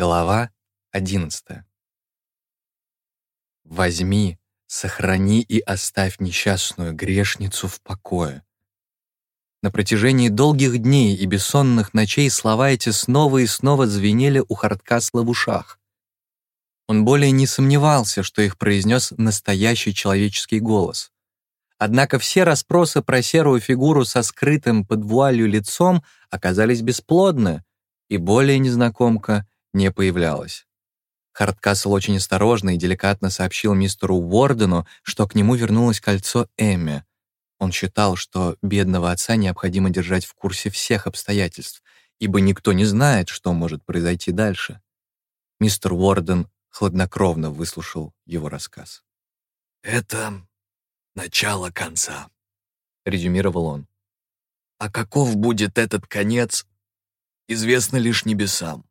Глава 11. Возьми, сохрани и оставь несчастную грешницу в покое. На протяжении долгих дней и бессонных ночей слова эти снова и снова звенели у Хардкасла в ушах. Он более не сомневался, что их произнес настоящий человеческий голос. Однако все расспросы про серую фигуру со скрытым под вуалью лицом оказались бесплодны, и более незнакомка не появлялась. Хардкасл очень осторожно и деликатно сообщил мистеру Уордену, что к нему вернулось кольцо Эмми. Он считал, что бедного отца необходимо держать в курсе всех обстоятельств, ибо никто не знает, что может произойти дальше. Мистер Уорден хладнокровно выслушал его рассказ. «Это начало конца», — резюмировал он. «А каков будет этот конец, известно лишь небесам.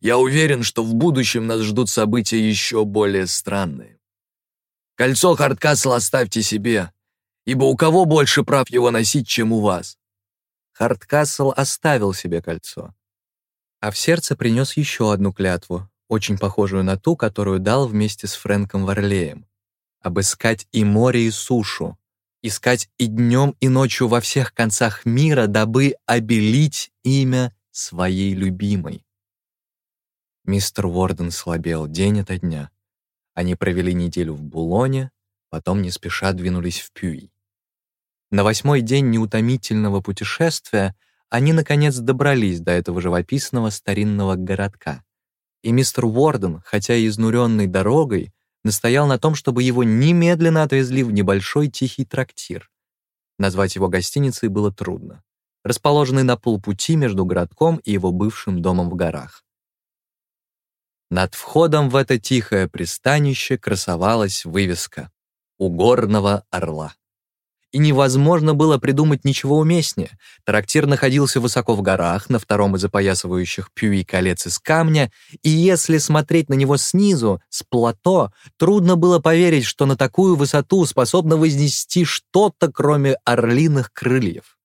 Я уверен, что в будущем нас ждут события еще более странные. Кольцо Хардкасл оставьте себе, ибо у кого больше прав его носить, чем у вас?» Хардкасл оставил себе кольцо, а в сердце принес еще одну клятву, очень похожую на ту, которую дал вместе с Фрэнком Варлеем. Обыскать и море, и сушу, искать и днем, и ночью во всех концах мира, дабы обелить имя своей любимой. Мистер Уорден слабел день ото дня. Они провели неделю в Булоне, потом не спеша двинулись в Пюи. На восьмой день неутомительного путешествия они, наконец, добрались до этого живописного старинного городка. И мистер Уорден, хотя и изнуренный дорогой, настоял на том, чтобы его немедленно отвезли в небольшой тихий трактир. Назвать его гостиницей было трудно, расположенный на полпути между городком и его бывшим домом в горах. Над входом в это тихое пристанище красовалась вывеска «У горного орла». И невозможно было придумать ничего уместнее. Трактир находился высоко в горах, на втором из опоясывающих пюи колец из камня, и если смотреть на него снизу, с плато, трудно было поверить, что на такую высоту способно вознести что-то, кроме орлиных крыльев.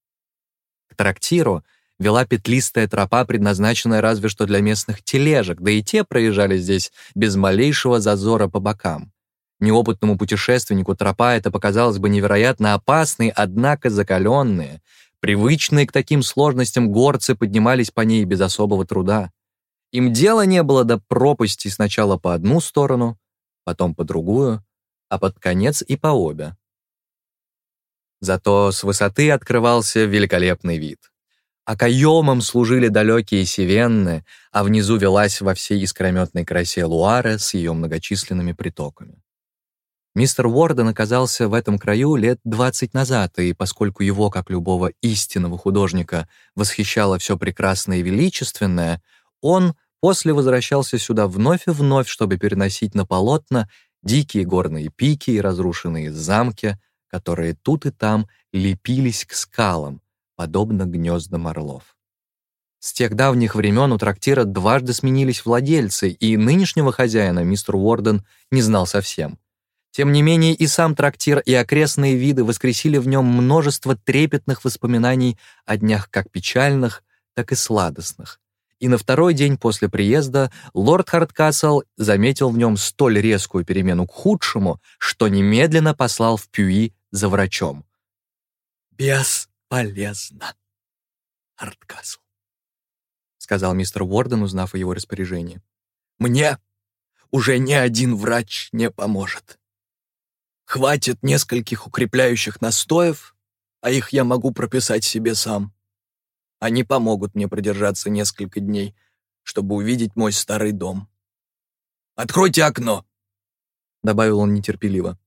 К трактиру вела петлистая тропа, предназначенная разве что для местных тележек, да и те проезжали здесь без малейшего зазора по бокам. Неопытному путешественнику тропа эта показалась бы невероятно опасной, однако закаленные, привычные к таким сложностям горцы поднимались по ней без особого труда. Им дела не было до пропасти сначала по одну сторону, потом по другую, а под конец и по обе. Зато с высоты открывался великолепный вид. Окоемом служили далекие севенны, а внизу велась во всей искрометной красе Луара с ее многочисленными притоками. Мистер Уорден оказался в этом краю лет 20 назад, и поскольку его, как любого истинного художника, восхищало все прекрасное и величественное, он после возвращался сюда вновь и вновь, чтобы переносить на полотна дикие горные пики и разрушенные замки, которые тут и там лепились к скалам, подобно гнездам орлов. С тех давних времен у трактира дважды сменились владельцы, и нынешнего хозяина мистер Уорден не знал совсем. Тем не менее, и сам трактир, и окрестные виды воскресили в нем множество трепетных воспоминаний о днях как печальных, так и сладостных. И на второй день после приезда лорд Хардкасл заметил в нем столь резкую перемену к худшему, что немедленно послал в Пюи за врачом. «Бес полезно, Арткасл», — сказал мистер Уорден, узнав о его распоряжении. «Мне уже ни один врач не поможет. Хватит нескольких укрепляющих настоев, а их я могу прописать себе сам. Они помогут мне продержаться несколько дней, чтобы увидеть мой старый дом. «Откройте окно!» — добавил он нетерпеливо.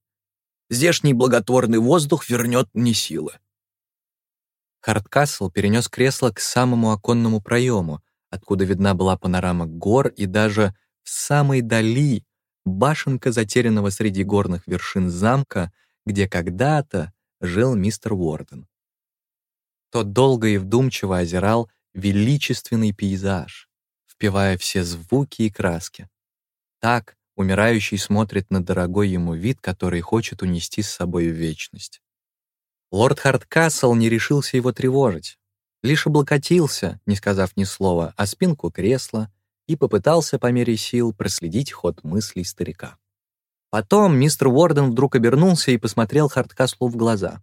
«Здешний благотворный воздух вернет мне силы». Хардкасл перенес кресло к самому оконному проему, откуда видна была панорама гор и даже в самой дали башенка затерянного среди горных вершин замка, где когда-то жил мистер Уорден. Тот долго и вдумчиво озирал величественный пейзаж, впивая все звуки и краски. Так умирающий смотрит на дорогой ему вид, который хочет унести с собой в вечность. Лорд Хардкасл не решился его тревожить. Лишь облокотился, не сказав ни слова, о спинку кресла и попытался по мере сил проследить ход мыслей старика. Потом мистер Уорден вдруг обернулся и посмотрел Хардкаслу в глаза.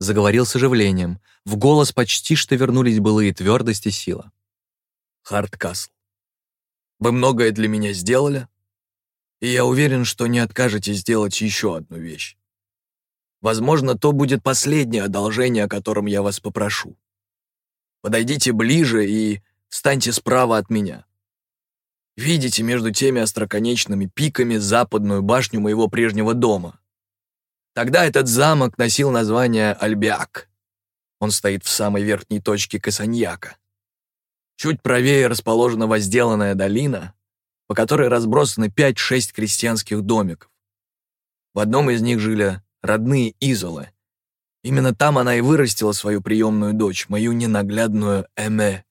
Заговорил с оживлением. В голос почти что вернулись былые твердость и сила. «Хардкасл, вы многое для меня сделали, и я уверен, что не откажетесь сделать еще одну вещь. Возможно, то будет последнее одолжение, о котором я вас попрошу. Подойдите ближе и встаньте справа от меня. Видите между теми остроконечными пиками западную башню моего прежнего дома. Тогда этот замок носил название Альбиак. Он стоит в самой верхней точке Касаньяка. Чуть правее расположена возделанная долина, по которой разбросаны 5-6 крестьянских домиков. В одном из них жили родные Изолы. Именно там она и вырастила свою приемную дочь, мою ненаглядную Эме.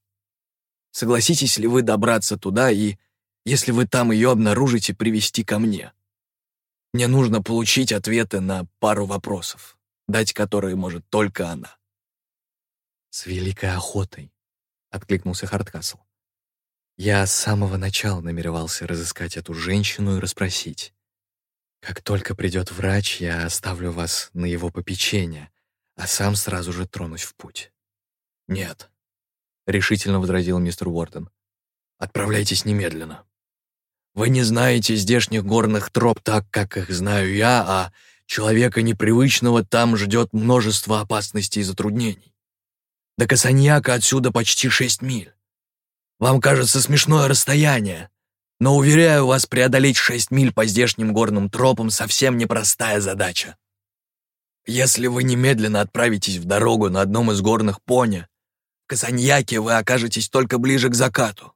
Согласитесь ли вы добраться туда и если вы там ее обнаружите, привести ко мне. Мне нужно получить ответы на пару вопросов, дать которые может только она». «С великой охотой», — откликнулся Хардкасл. «Я с самого начала намеревался разыскать эту женщину и расспросить. Как только придет врач, я оставлю вас на его попечение, а сам сразу же тронусь в путь». «Нет», — решительно возразил мистер Уорден. «Отправляйтесь немедленно. Вы не знаете здешних горных троп так, как их знаю я, а человека непривычного там ждет множество опасностей и затруднений. До Касаньяка отсюда почти шесть миль. Вам кажется смешное расстояние, но, уверяю вас, преодолеть шесть миль по здешним горным тропам совсем непростая задача. Если вы немедленно отправитесь в дорогу на одном из горных пони, в Касаньяке вы окажетесь только ближе к закату.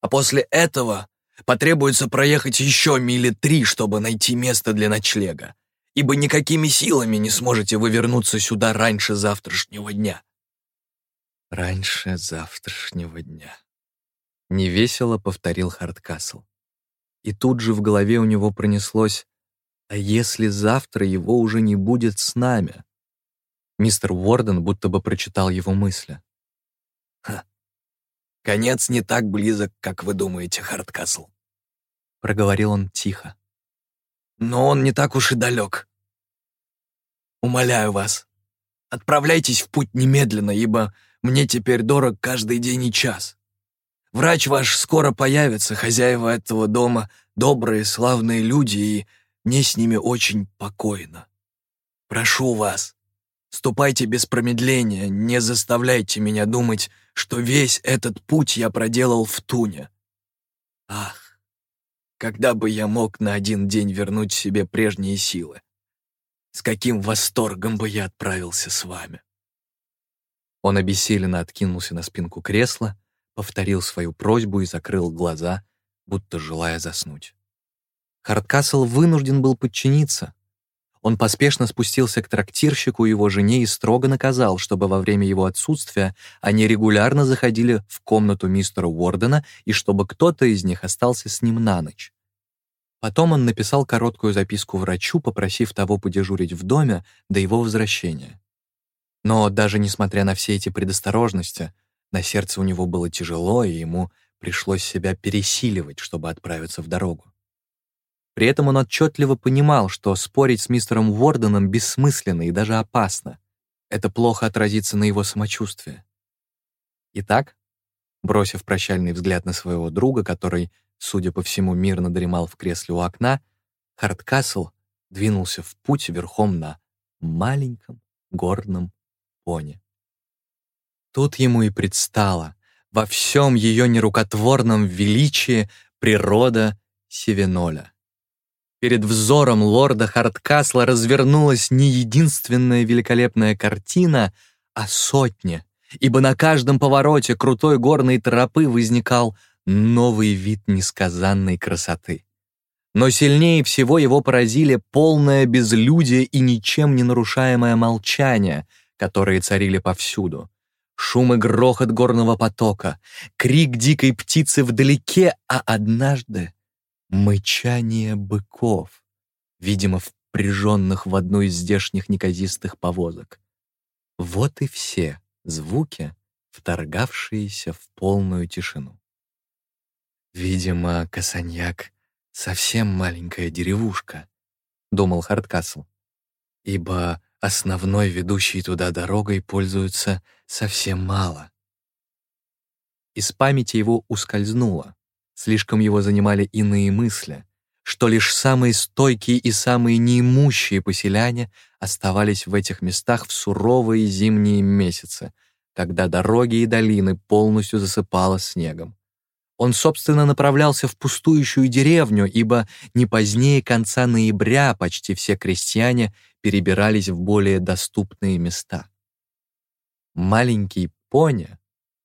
А после этого Потребуется проехать еще мили три, чтобы найти место для ночлега, ибо никакими силами не сможете вы вернуться сюда раньше завтрашнего дня». «Раньше завтрашнего дня», — невесело повторил Хардкасл. И тут же в голове у него пронеслось «А если завтра его уже не будет с нами?» Мистер Уорден будто бы прочитал его мысли. «Ха, Конец не так близок, как вы думаете, Хардкасл. Проговорил он тихо. Но он не так уж и далек. Умоляю вас, отправляйтесь в путь немедленно, ибо мне теперь дорог каждый день и час. Врач ваш скоро появится, хозяева этого дома добрые, славные люди, и мне с ними очень покойно. Прошу вас, ступайте без промедления, не заставляйте меня думать, что весь этот путь я проделал в Туне. Ах, когда бы я мог на один день вернуть себе прежние силы? С каким восторгом бы я отправился с вами!» Он обессиленно откинулся на спинку кресла, повторил свою просьбу и закрыл глаза, будто желая заснуть. Хардкасл вынужден был подчиниться. Он поспешно спустился к трактирщику его жене и строго наказал, чтобы во время его отсутствия они регулярно заходили в комнату мистера Уордена и чтобы кто-то из них остался с ним на ночь. Потом он написал короткую записку врачу, попросив того подежурить в доме до его возвращения. Но даже несмотря на все эти предосторожности, на сердце у него было тяжело, и ему пришлось себя пересиливать, чтобы отправиться в дорогу. При этом он отчетливо понимал, что спорить с мистером Уорденом бессмысленно и даже опасно. Это плохо отразится на его самочувствии. Итак, бросив прощальный взгляд на своего друга, который, судя по всему, мирно дремал в кресле у окна, Хардкасл двинулся в путь верхом на маленьком горном пони. Тут ему и предстало во всем ее нерукотворном величии природа Севеноля. Перед взором лорда Хардкасла развернулась не единственная великолепная картина, а сотня, ибо на каждом повороте крутой горной тропы возникал новый вид несказанной красоты. Но сильнее всего его поразили полное безлюдие и ничем не нарушаемое молчание, которые царили повсюду. Шум и грохот горного потока, крик дикой птицы вдалеке, а однажды мычание быков, видимо, впряженных в одну из здешних неказистых повозок. Вот и все звуки, вторгавшиеся в полную тишину. «Видимо, Касаньяк — совсем маленькая деревушка», — думал Хардкасл, «ибо основной ведущей туда дорогой пользуются совсем мало». Из памяти его ускользнуло. Слишком его занимали иные мысли, что лишь самые стойкие и самые неимущие поселяне оставались в этих местах в суровые зимние месяцы, когда дороги и долины полностью засыпало снегом. Он, собственно, направлялся в пустующую деревню, ибо не позднее конца ноября почти все крестьяне перебирались в более доступные места. Маленький пони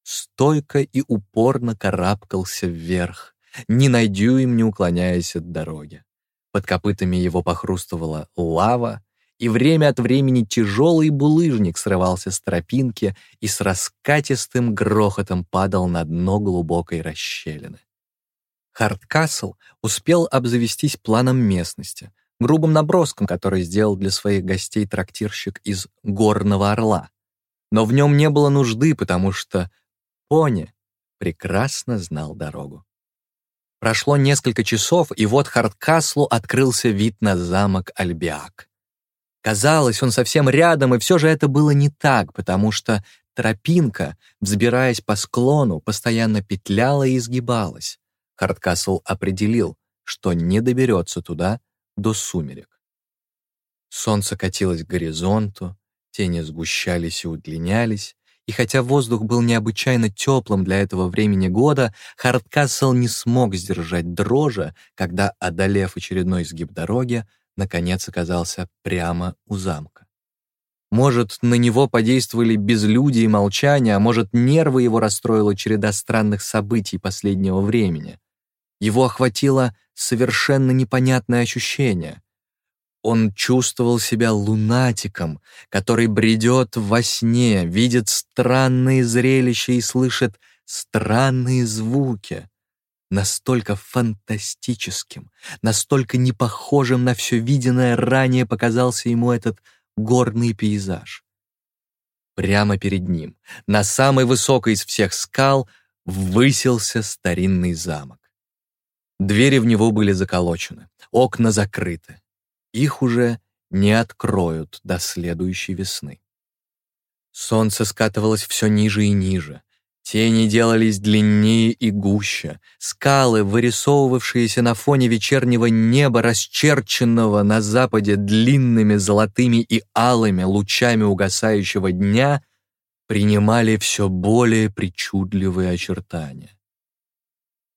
стойко и упорно карабкался вверх, ни на дюйм не уклоняясь от дороги. Под копытами его похрустывала лава, и время от времени тяжелый булыжник срывался с тропинки и с раскатистым грохотом падал на дно глубокой расщелины. Хардкасл успел обзавестись планом местности, грубым наброском, который сделал для своих гостей трактирщик из «Горного орла». Но в нем не было нужды, потому что Пони прекрасно знал дорогу. Прошло несколько часов, и вот Хардкаслу открылся вид на замок Альбиак. Казалось, он совсем рядом, и все же это было не так, потому что тропинка, взбираясь по склону, постоянно петляла и изгибалась. Хардкасл определил, что не доберется туда до сумерек. Солнце катилось к горизонту, тени сгущались и удлинялись, и хотя воздух был необычайно теплым для этого времени года, Хардкасл не смог сдержать дрожа, когда, одолев очередной изгиб дороги, наконец оказался прямо у замка. Может, на него подействовали безлюдие и молчание, а может, нервы его расстроила череда странных событий последнего времени. Его охватило совершенно непонятное ощущение. Он чувствовал себя лунатиком, который бредет во сне, видит странные зрелища и слышит странные звуки. Настолько фантастическим, настолько непохожим на все виденное ранее показался ему этот горный пейзаж. Прямо перед ним, на самой высокой из всех скал, высился старинный замок. Двери в него были заколочены, окна закрыты их уже не откроют до следующей весны. Солнце скатывалось все ниже и ниже. Тени делались длиннее и гуще. Скалы, вырисовывавшиеся на фоне вечернего неба, расчерченного на западе длинными золотыми и алыми лучами угасающего дня, принимали все более причудливые очертания.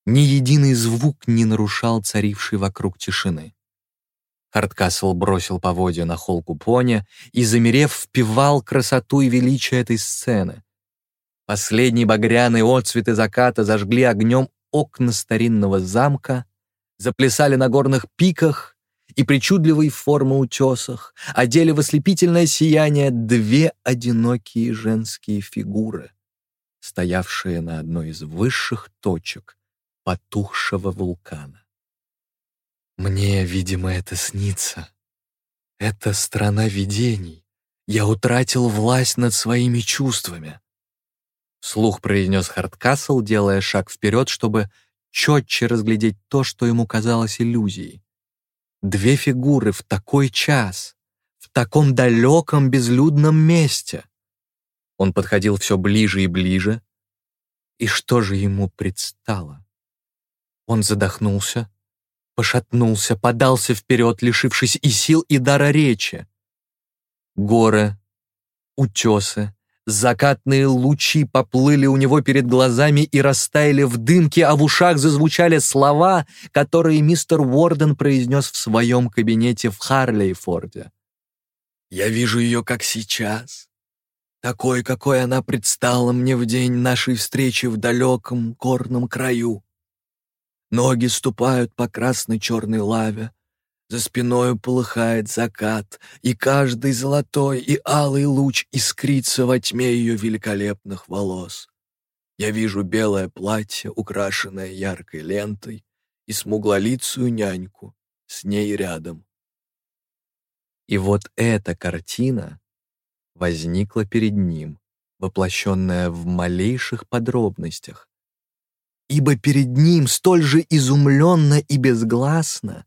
Ни единый звук не нарушал царившей вокруг тишины. Хардкасл бросил поводья на холку пони и, замерев, впивал красоту и величие этой сцены. Последние багряные отцветы заката зажгли огнем окна старинного замка, заплясали на горных пиках и причудливой формы утесах, одели в ослепительное сияние две одинокие женские фигуры, стоявшие на одной из высших точек потухшего вулкана. Мне, видимо, это снится. Это страна видений. Я утратил власть над своими чувствами. Слух произнес Хардкасл, делая шаг вперед, чтобы четче разглядеть то, что ему казалось иллюзией. Две фигуры в такой час, в таком далеком безлюдном месте. Он подходил все ближе и ближе. И что же ему предстало? Он задохнулся, пошатнулся, подался вперед, лишившись и сил, и дара речи. Горы, утесы, закатные лучи поплыли у него перед глазами и растаяли в дымке, а в ушах зазвучали слова, которые мистер Уорден произнес в своем кабинете в Харлейфорде. «Я вижу ее, как сейчас, такой, какой она предстала мне в день нашей встречи в далеком горном краю. Ноги ступают по красно-черной лаве. За спиною полыхает закат, и каждый золотой и алый луч искрится во тьме ее великолепных волос. Я вижу белое платье, украшенное яркой лентой, и смуглолицую няньку с ней рядом. И вот эта картина возникла перед ним, воплощенная в малейших подробностях, ибо перед ним столь же изумленно и безгласно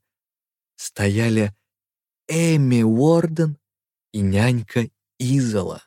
стояли Эми Уорден и нянька Изола.